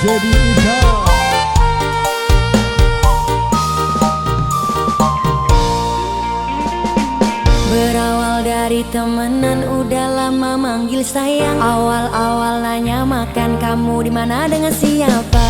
Jadi Ida Berawal dari temenan udah lama manggil sayang. Awal-awal nanya makan kamu di mana dengan siapa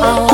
Oh.